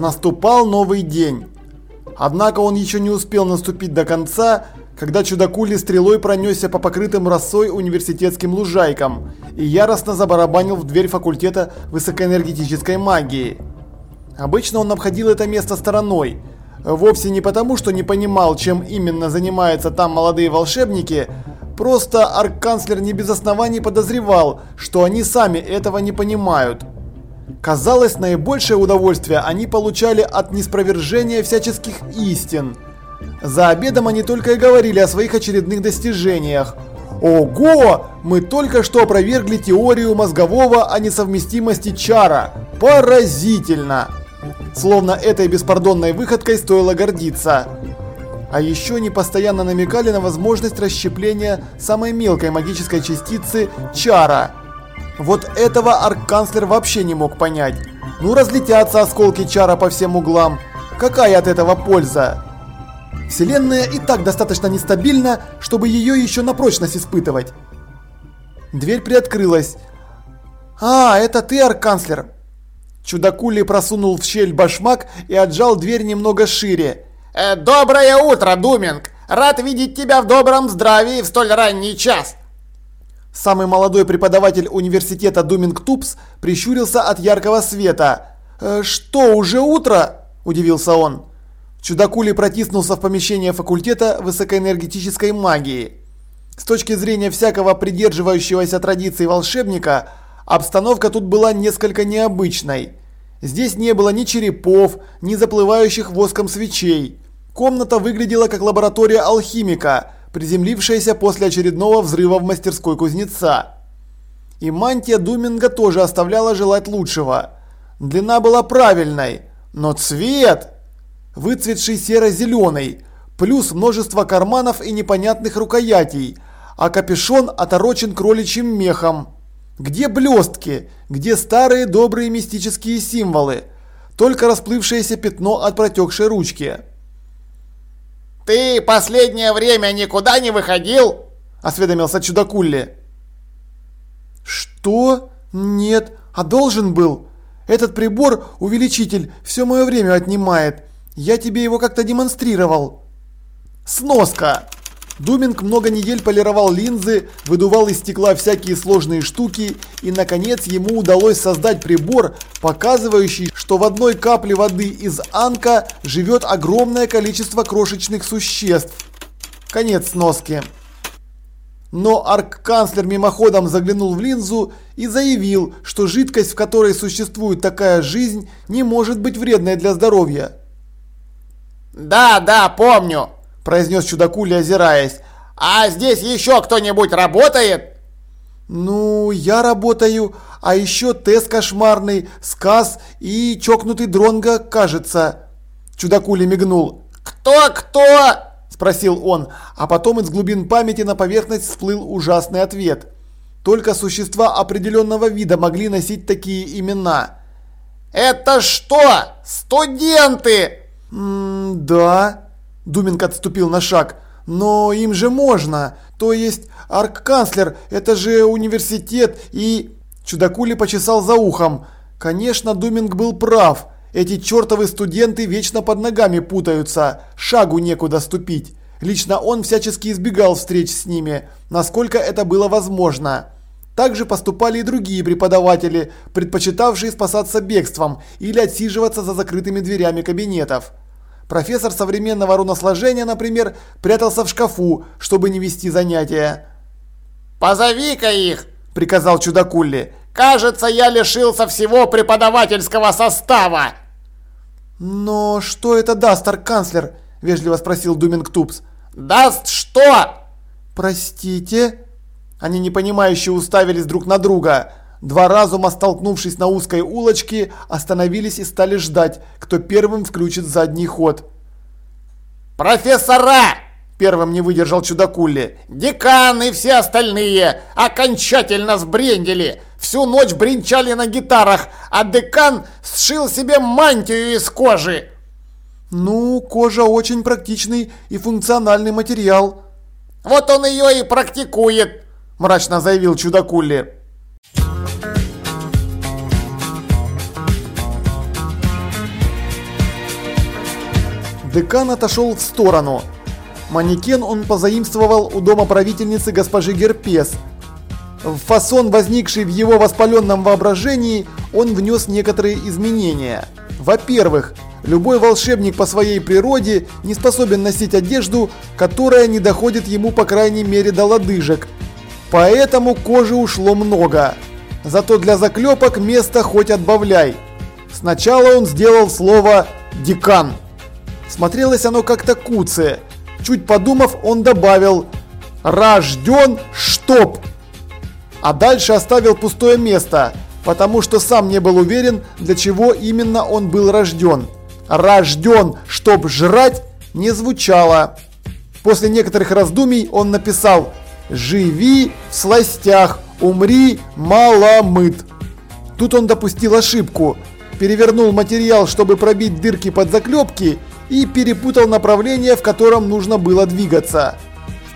Наступал новый день. Однако он еще не успел наступить до конца, когда чудакули стрелой пронесся по покрытым росой университетским лужайкам и яростно забарабанил в дверь факультета высокоэнергетической магии. Обычно он обходил это место стороной, вовсе не потому, что не понимал, чем именно занимаются там молодые волшебники, просто арканцлер не без оснований подозревал, что они сами этого не понимают. Казалось, наибольшее удовольствие они получали от неспровержения всяческих истин. За обедом они только и говорили о своих очередных достижениях. Ого! Мы только что опровергли теорию мозгового о несовместимости чара. Поразительно! Словно этой беспардонной выходкой стоило гордиться. А еще они постоянно намекали на возможность расщепления самой мелкой магической частицы чара – вот этого арканцлер вообще не мог понять. Ну разлетятся осколки чара по всем углам. Какая от этого польза? Вселенная и так достаточно нестабильна, чтобы ее еще на прочность испытывать. Дверь приоткрылась. «А, это ты, арканцлер!» Чудакули просунул в щель башмак и отжал дверь немного шире. Э, «Доброе утро, Думинг! Рад видеть тебя в добром здравии в столь ранний час!» Самый молодой преподаватель университета Думинг Тупс прищурился от яркого света. «Э, «Что, уже утро?» – удивился он. Чудакули протиснулся в помещение факультета высокоэнергетической магии. С точки зрения всякого придерживающегося традиции волшебника, обстановка тут была несколько необычной. Здесь не было ни черепов, ни заплывающих воском свечей. Комната выглядела как лаборатория алхимика – приземлившаяся после очередного взрыва в мастерской кузнеца. И мантия Думинга тоже оставляла желать лучшего. Длина была правильной, но цвет... Выцветший серо-зеленый, плюс множество карманов и непонятных рукоятей, а капюшон оторочен кроличьим мехом. Где блестки? Где старые добрые мистические символы? Только расплывшееся пятно от протекшей ручки. «Ты последнее время никуда не выходил?» – осведомился Чудакулли. «Что? Нет. А должен был? Этот прибор, увеличитель, все мое время отнимает. Я тебе его как-то демонстрировал». «Сноска!» Думинг много недель полировал линзы, выдувал из стекла всякие сложные штуки и, наконец, ему удалось создать прибор, показывающий, что в одной капле воды из анка живет огромное количество крошечных существ. Конец сноски. Но арк-канцлер мимоходом заглянул в линзу и заявил, что жидкость, в которой существует такая жизнь, не может быть вредной для здоровья. «Да, да, помню», – произнес чудакули, озираясь. «А здесь еще кто-нибудь работает?» «Ну, я работаю, а еще Тесс кошмарный, Сказ и чокнутый Дронга, кажется». Чудакули мигнул. «Кто-кто?» – спросил он, а потом из глубин памяти на поверхность всплыл ужасный ответ. Только существа определенного вида могли носить такие имена. «Это что, студенты?» «М да». Думинг отступил на шаг. Но им же можно. То есть, арк-канцлер, это же университет и... Чудакули почесал за ухом. Конечно, Думинг был прав. Эти чертовы студенты вечно под ногами путаются. Шагу некуда ступить. Лично он всячески избегал встреч с ними, насколько это было возможно. Так же поступали и другие преподаватели, предпочитавшие спасаться бегством или отсиживаться за закрытыми дверями кабинетов. Профессор современного руносложения, например, прятался в шкафу, чтобы не вести занятия. «Позови-ка их!» – приказал чудакулли. «Кажется, я лишился всего преподавательского состава!» «Но что это даст, арканцлер?» – вежливо спросил Думинг Тупс. «Даст что?» «Простите?» Они непонимающе уставились друг на друга. Два разума, столкнувшись на узкой улочке, остановились и стали ждать, кто первым включит задний ход. «Профессора!» – первым не выдержал чудакули. «Декан и все остальные окончательно сбрендили. Всю ночь бренчали на гитарах, а декан сшил себе мантию из кожи». «Ну, кожа очень практичный и функциональный материал». «Вот он ее и практикует», – мрачно заявил чудакули. Декан отошел в сторону. Манекен он позаимствовал у дома правительницы госпожи Герпес. В фасон, возникший в его воспаленном воображении, он внес некоторые изменения. Во-первых, любой волшебник по своей природе не способен носить одежду, которая не доходит ему по крайней мере до лодыжек. Поэтому кожи ушло много. Зато для заклепок место хоть отбавляй. Сначала он сделал слово «декан». Смотрелось оно как-то куцее. Чуть подумав, он добавил «рожден чтоб». А дальше оставил пустое место, потому что сам не был уверен, для чего именно он был рожден. «Рожден, чтоб жрать» не звучало. После некоторых раздумий он написал «Живи в сластях, умри маломыт». Тут он допустил ошибку, перевернул материал, чтобы пробить дырки под заклепки и перепутал направление, в котором нужно было двигаться.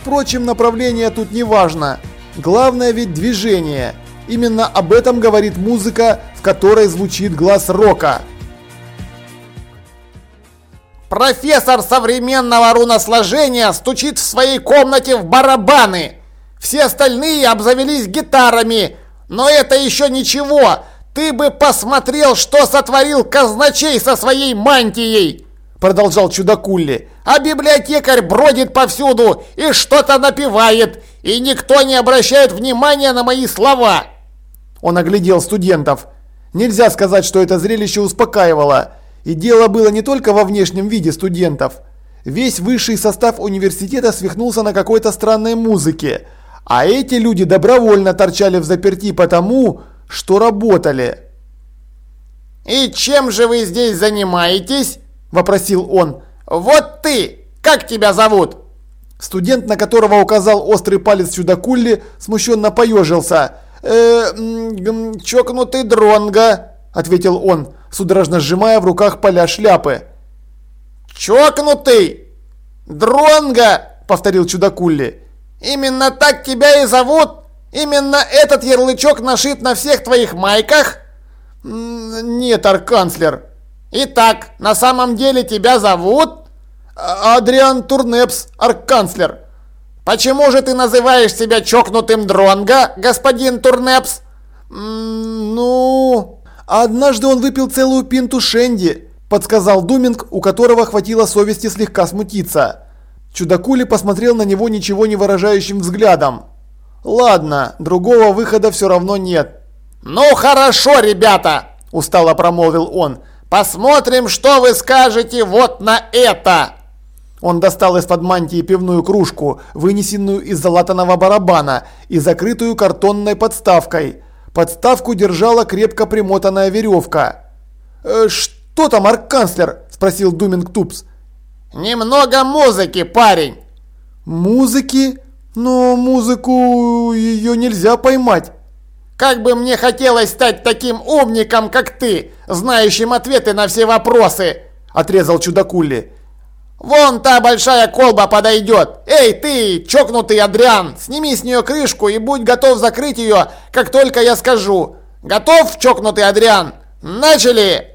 Впрочем, направление тут не важно. Главное ведь движение. Именно об этом говорит музыка, в которой звучит глаз рока. Профессор современного руносложения стучит в своей комнате в барабаны. Все остальные обзавелись гитарами. Но это еще ничего. Ты бы посмотрел, что сотворил казначей со своей мантией продолжал чудакулли. А библиотекарь бродит повсюду и что-то напевает, и никто не обращает внимания на мои слова. Он оглядел студентов. Нельзя сказать, что это зрелище успокаивало. И дело было не только во внешнем виде студентов. Весь высший состав университета свихнулся на какой-то странной музыке. А эти люди добровольно торчали в заперти потому, что работали. «И чем же вы здесь занимаетесь?» Вопросил он. «Вот ты! Как тебя зовут?» Студент, на которого указал острый палец чудакулли, смущенно поежился. «Э, чокнутый дронга», — ответил он, судорожно сжимая в руках поля шляпы. «Чокнутый? Дронга!» — повторил чудакулли. «Именно так тебя и зовут? Именно этот ярлычок нашит на всех твоих майках?» «Нет, арканцлер», Итак, на самом деле тебя зовут? А, Адриан Турнепс, арканцлер. Почему же ты называешь себя чокнутым Дронга, господин Турнепс? ну... Однажды он выпил целую пинту шенди, подсказал Думинг, у которого хватило совести слегка смутиться. Чудакули посмотрел на него ничего не выражающим взглядом. Ладно, другого выхода все равно нет. «Ну хорошо, ребята!» – устало промолвил он. Посмотрим, что вы скажете вот на это!» Он достал из-под мантии пивную кружку, вынесенную из залатанного барабана и закрытую картонной подставкой. Подставку держала крепко примотанная веревка. «Э, «Что там, арканцлер?» – спросил Думинг Тупс. «Немного музыки, парень!» «Музыки? Но музыку ее нельзя поймать!» Как бы мне хотелось стать таким умником, как ты, знающим ответы на все вопросы!» – отрезал чудакули. «Вон та большая колба подойдет! Эй, ты, чокнутый Адриан, сними с нее крышку и будь готов закрыть ее, как только я скажу! Готов, чокнутый Адриан? Начали!»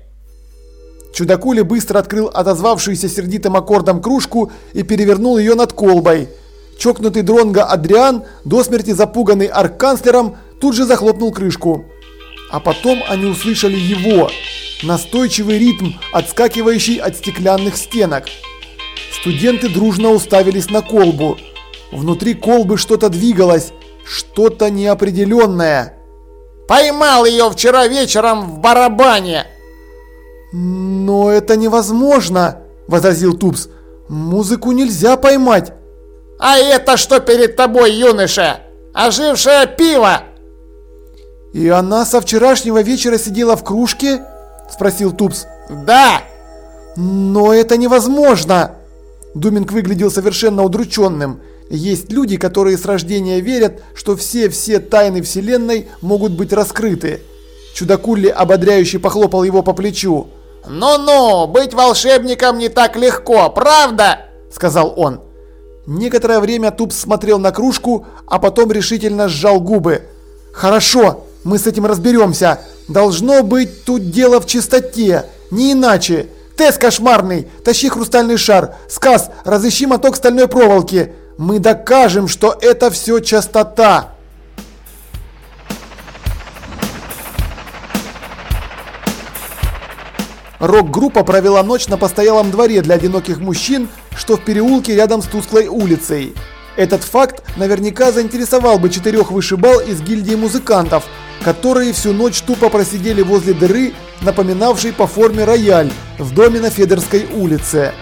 Чудакули быстро открыл отозвавшуюся сердитым аккордом кружку и перевернул ее над колбой. Чокнутый дронга Адриан, до смерти запуганный арканцлером, тут же захлопнул крышку. А потом они услышали его, настойчивый ритм, отскакивающий от стеклянных стенок. Студенты дружно уставились на колбу. Внутри колбы что-то двигалось, что-то неопределенное. «Поймал ее вчера вечером в барабане!» «Но это невозможно!» – возразил Тупс. «Музыку нельзя поймать!» «А это что перед тобой, юноша? Ожившее пиво!» «И она со вчерашнего вечера сидела в кружке?» – спросил Тупс. «Да!» «Но это невозможно!» Думинг выглядел совершенно удрученным. Есть люди, которые с рождения верят, что все-все тайны Вселенной могут быть раскрыты. Чудакулли ободряюще похлопал его по плечу. «Ну-ну, быть волшебником не так легко, правда?» – сказал он. Некоторое время Тупс смотрел на кружку, а потом решительно сжал губы. «Хорошо, мы с этим разберемся. Должно быть тут дело в чистоте. Не иначе. Тесс кошмарный, тащи хрустальный шар. Сказ, разыщи моток стальной проволоки. Мы докажем, что это все частота. Рок-группа провела ночь на постоялом дворе для одиноких мужчин, что в переулке рядом с тусклой улицей. Этот факт наверняка заинтересовал бы четырех вышибал из гильдии музыкантов, которые всю ночь тупо просидели возле дыры, напоминавшей по форме рояль, в доме на Федерской улице.